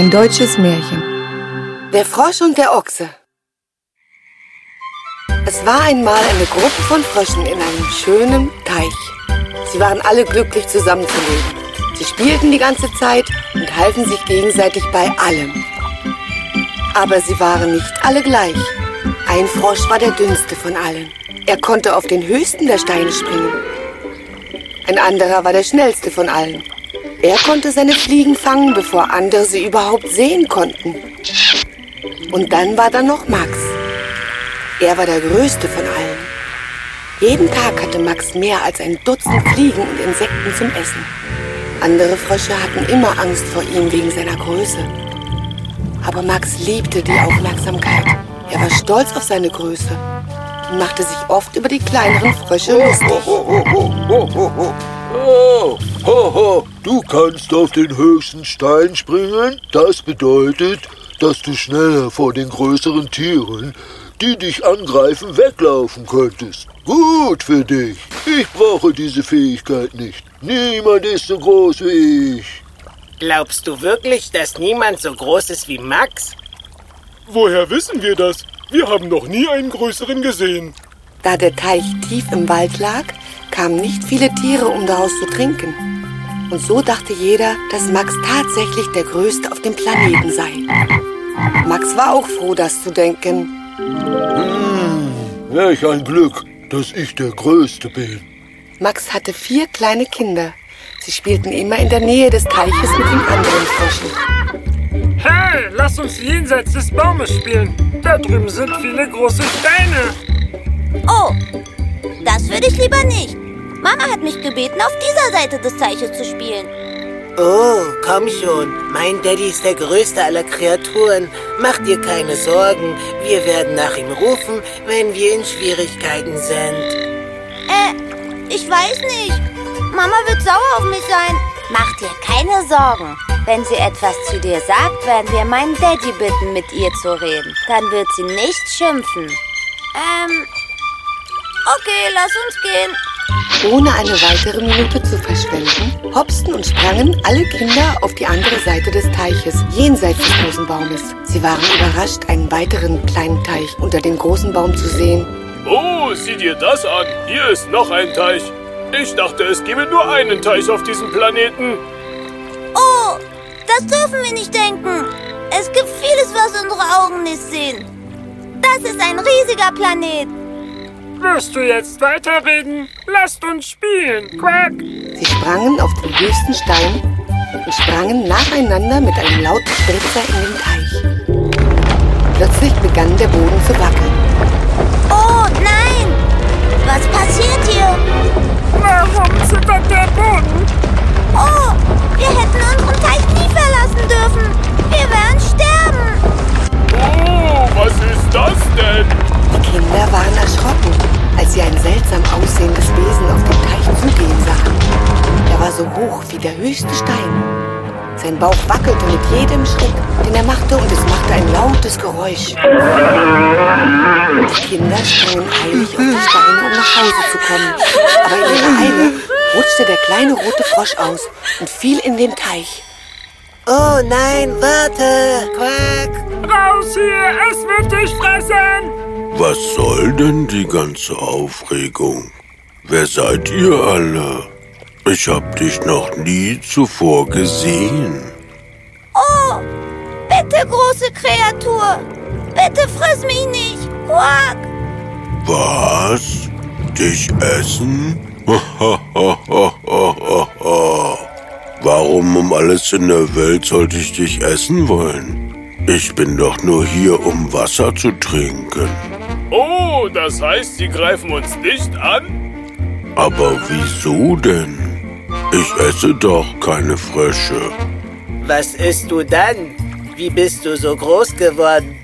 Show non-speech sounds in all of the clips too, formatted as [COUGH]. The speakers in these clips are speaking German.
Ein deutsches Märchen. Der Frosch und der Ochse. Es war einmal eine Gruppe von Fröschen in einem schönen Teich. Sie waren alle glücklich zusammenzuleben. Sie spielten die ganze Zeit und halfen sich gegenseitig bei allem. Aber sie waren nicht alle gleich. Ein Frosch war der dünnste von allen. Er konnte auf den höchsten der Steine springen. Ein anderer war der schnellste von allen. Er konnte seine Fliegen fangen, bevor andere sie überhaupt sehen konnten. Und dann war da noch Max. Er war der größte von allen. Jeden Tag hatte Max mehr als ein Dutzend Fliegen und Insekten zum Essen. Andere Frösche hatten immer Angst vor ihm wegen seiner Größe. Aber Max liebte die Aufmerksamkeit. Er war stolz auf seine Größe und machte sich oft über die kleineren Frösche lustig. Oh, ho, ho, du kannst auf den höchsten Stein springen. Das bedeutet, dass du schneller vor den größeren Tieren, die dich angreifen, weglaufen könntest. Gut für dich. Ich brauche diese Fähigkeit nicht. Niemand ist so groß wie ich. Glaubst du wirklich, dass niemand so groß ist wie Max? Woher wissen wir das? Wir haben noch nie einen größeren gesehen. Da der Teich tief im Wald lag, kamen nicht viele Tiere, um daraus zu trinken. Und so dachte jeder, dass Max tatsächlich der Größte auf dem Planeten sei. Max war auch froh, das zu denken. Hm, welch ein Glück, dass ich der Größte bin. Max hatte vier kleine Kinder. Sie spielten immer in der Nähe des Teiches mit den anderen Fröschen. Hey, lass uns jenseits des Baumes spielen. Da drüben sind viele große Steine. Oh, das würde ich lieber nicht. Mama hat mich gebeten, auf dieser Seite des Teiches zu spielen. Oh, komm schon. Mein Daddy ist der größte aller Kreaturen. Mach dir keine Sorgen. Wir werden nach ihm rufen, wenn wir in Schwierigkeiten sind. Äh, ich weiß nicht. Mama wird sauer auf mich sein. Mach dir keine Sorgen. Wenn sie etwas zu dir sagt, werden wir meinen Daddy bitten, mit ihr zu reden. Dann wird sie nicht schimpfen. Ähm, okay, lass uns gehen. Ohne eine weitere Minute zu verschwenden, hopsten und sprangen alle Kinder auf die andere Seite des Teiches, jenseits des großen Baumes. Sie waren überrascht, einen weiteren kleinen Teich unter dem großen Baum zu sehen. Oh, sieh dir das an. Hier ist noch ein Teich. Ich dachte, es gäbe nur einen Teich auf diesem Planeten. Oh, das dürfen wir nicht denken. Es gibt vieles, was unsere Augen nicht sehen. Das ist ein riesiger Planet. Wirst du jetzt weiterreden? Lasst uns spielen, Quack! Sie sprangen auf den höchsten Stein und sprangen nacheinander mit einem lauten Spritzer in den Teich. Plötzlich begann der Boden zu wackeln. Oh nein! Was passiert hier? Warum zittert der Boden? Bauch wackelte mit jedem Schritt, den er machte, und es machte ein lautes Geräusch. Die Kinder sprangen eilig auf die Steine, um nach Hause zu kommen. Aber in ihrer Eile rutschte der kleine rote Frosch aus und fiel in den Teich. Oh nein, warte! Quack! Raus hier, es wird dich fressen! Was soll denn die ganze Aufregung? Wer seid ihr alle? Ich hab dich noch nie zuvor gesehen. Oh, bitte, große Kreatur. Bitte friss mich nicht. Quack. Was? Dich essen? [LAUGHS] Warum um alles in der Welt sollte ich dich essen wollen? Ich bin doch nur hier, um Wasser zu trinken. Oh, das heißt, sie greifen uns nicht an? Aber wieso denn? Ich esse doch keine Frösche. Was isst du dann? Wie bist du so groß geworden?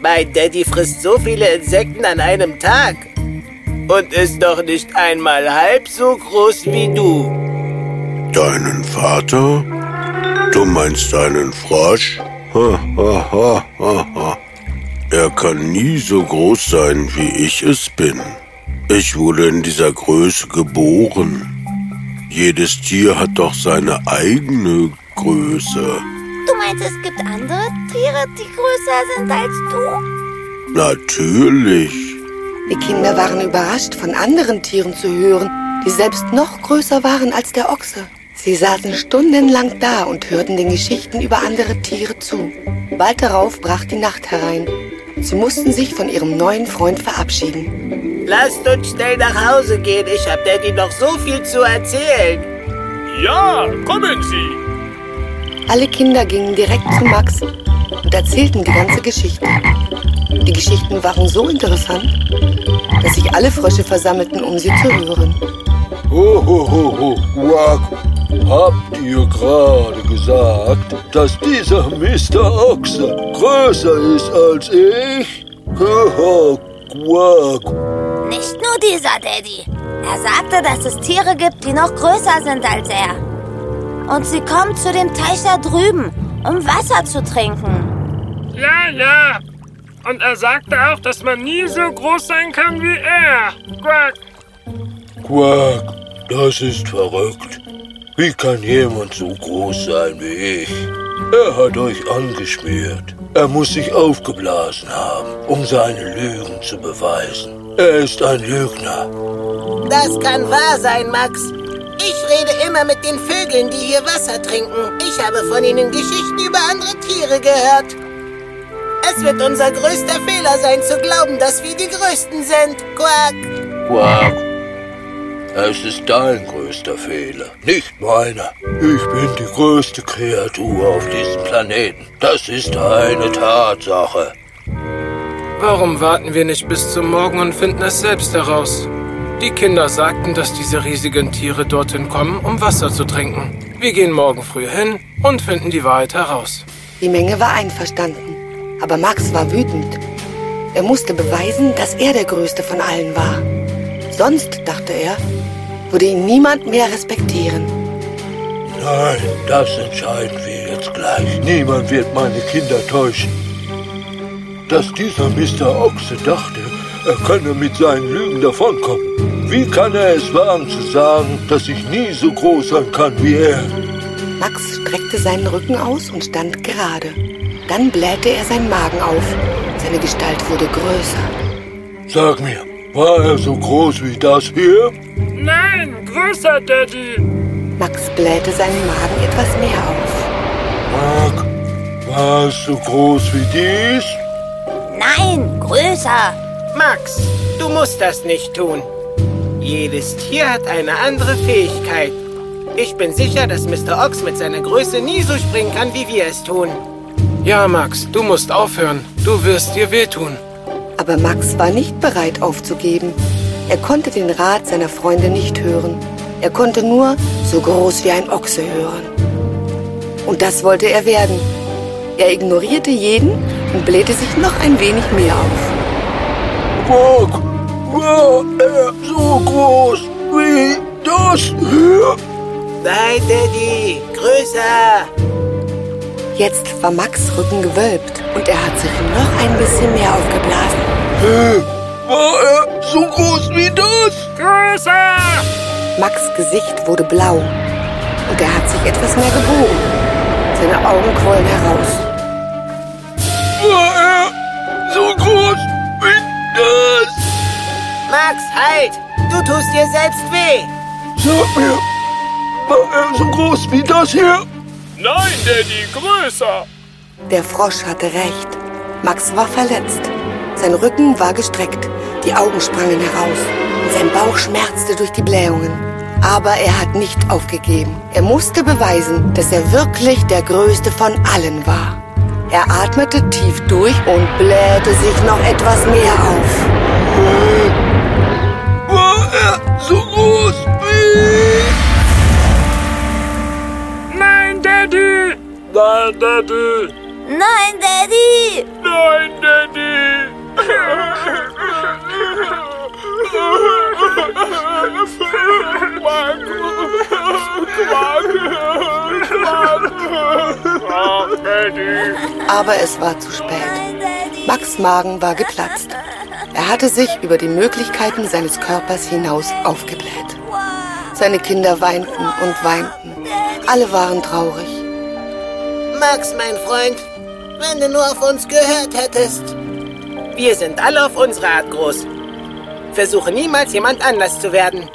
Mein Daddy frisst so viele Insekten an einem Tag. Und ist doch nicht einmal halb so groß wie du. Deinen Vater? Du meinst deinen Frosch? Ha, ha, ha, ha, ha. Er kann nie so groß sein, wie ich es bin. Ich wurde in dieser Größe geboren. Jedes Tier hat doch seine eigene Größe. Du meinst, es gibt andere Tiere, die größer sind als du? Natürlich. Die Kinder waren überrascht, von anderen Tieren zu hören, die selbst noch größer waren als der Ochse. Sie saßen stundenlang da und hörten den Geschichten über andere Tiere zu. Bald darauf brach die Nacht herein. Sie mussten sich von ihrem neuen Freund verabschieden. Lasst uns schnell nach Hause gehen. Ich hab Daddy noch so viel zu erzählen. Ja, kommen Sie. Alle Kinder gingen direkt zu Max und erzählten die ganze Geschichte. Die Geschichten waren so interessant, dass sich alle Frösche versammelten, um sie zu hören. Ho, ho, ho, ho, Quack. Habt ihr gerade gesagt, dass dieser Mr. Ochse größer ist als ich? Haha, Quack. Dieser, Daddy. Er sagte, dass es Tiere gibt, die noch größer sind als er. Und sie kommen zu dem Teich da drüben, um Wasser zu trinken. Ja, ja. Und er sagte auch, dass man nie so groß sein kann wie er. Quack. Quack, das ist verrückt. Wie kann jemand so groß sein wie ich? Er hat euch angeschmiert. Er muss sich aufgeblasen haben, um seine Lügen zu beweisen. Er ist ein Lügner. Das kann wahr sein, Max. Ich rede immer mit den Vögeln, die hier Wasser trinken. Ich habe von ihnen Geschichten über andere Tiere gehört. Es wird unser größter Fehler sein, zu glauben, dass wir die Größten sind. Quack. Quack. Es ist dein größter Fehler, nicht meiner. Ich bin die größte Kreatur auf diesem Planeten. Das ist eine Tatsache. Warum warten wir nicht bis zum Morgen und finden es selbst heraus? Die Kinder sagten, dass diese riesigen Tiere dorthin kommen, um Wasser zu trinken. Wir gehen morgen früh hin und finden die Wahrheit heraus. Die Menge war einverstanden, aber Max war wütend. Er musste beweisen, dass er der Größte von allen war. Sonst, dachte er, würde ihn niemand mehr respektieren. Nein, das entscheiden wir jetzt gleich. Niemand wird meine Kinder täuschen. Dass dieser Mr. Ochse dachte, er könne mit seinen Lügen davonkommen. Wie kann er es wagen zu sagen, dass ich nie so groß sein kann wie er? Max streckte seinen Rücken aus und stand gerade. Dann blähte er seinen Magen auf. Seine Gestalt wurde größer. Sag mir, war er so groß wie das hier? Nein, größer, Daddy. Max blähte seinen Magen etwas mehr auf. Mark, war es so groß wie dies? Größer. Max, du musst das nicht tun. Jedes Tier hat eine andere Fähigkeit. Ich bin sicher, dass Mr. Ox mit seiner Größe nie so springen kann, wie wir es tun. Ja, Max, du musst aufhören. Du wirst dir wehtun. Aber Max war nicht bereit aufzugeben. Er konnte den Rat seiner Freunde nicht hören. Er konnte nur so groß wie ein Ochse hören. Und das wollte er werden. Er ignorierte jeden und blähte sich noch ein wenig mehr auf. Mark, war er so groß wie das hier? Nein, Daddy, größer. Jetzt war Max Rücken gewölbt und er hat sich noch ein bisschen mehr aufgeblasen. Äh, War er so groß wie das? Größer. Max Gesicht wurde blau und er hat sich etwas mehr gebogen. Seine Augen quollen heraus. War er so groß wie das? Max, halt! Du tust dir selbst weh. Sag mir, war er so groß wie das hier? Nein, Daddy, größer. Der Frosch hatte recht. Max war verletzt. Sein Rücken war gestreckt, die Augen sprangen heraus und sein Bauch schmerzte durch die Blähungen. Aber er hat nicht aufgegeben. Er musste beweisen, dass er wirklich der Größte von allen war. Er atmete tief durch und blähte sich noch etwas mehr auf. War er so groß wie... Nein, Daddy. Nein, Daddy. [LAUGHS] Aber es war zu spät. Max Magen war geplatzt. Er hatte sich über die Möglichkeiten seines Körpers hinaus aufgebläht. Seine Kinder weinten und weinten. Alle waren traurig. Max, mein Freund, wenn du nur auf uns gehört hättest. Wir sind alle auf unsere Art groß. Versuche niemals jemand anders zu werden.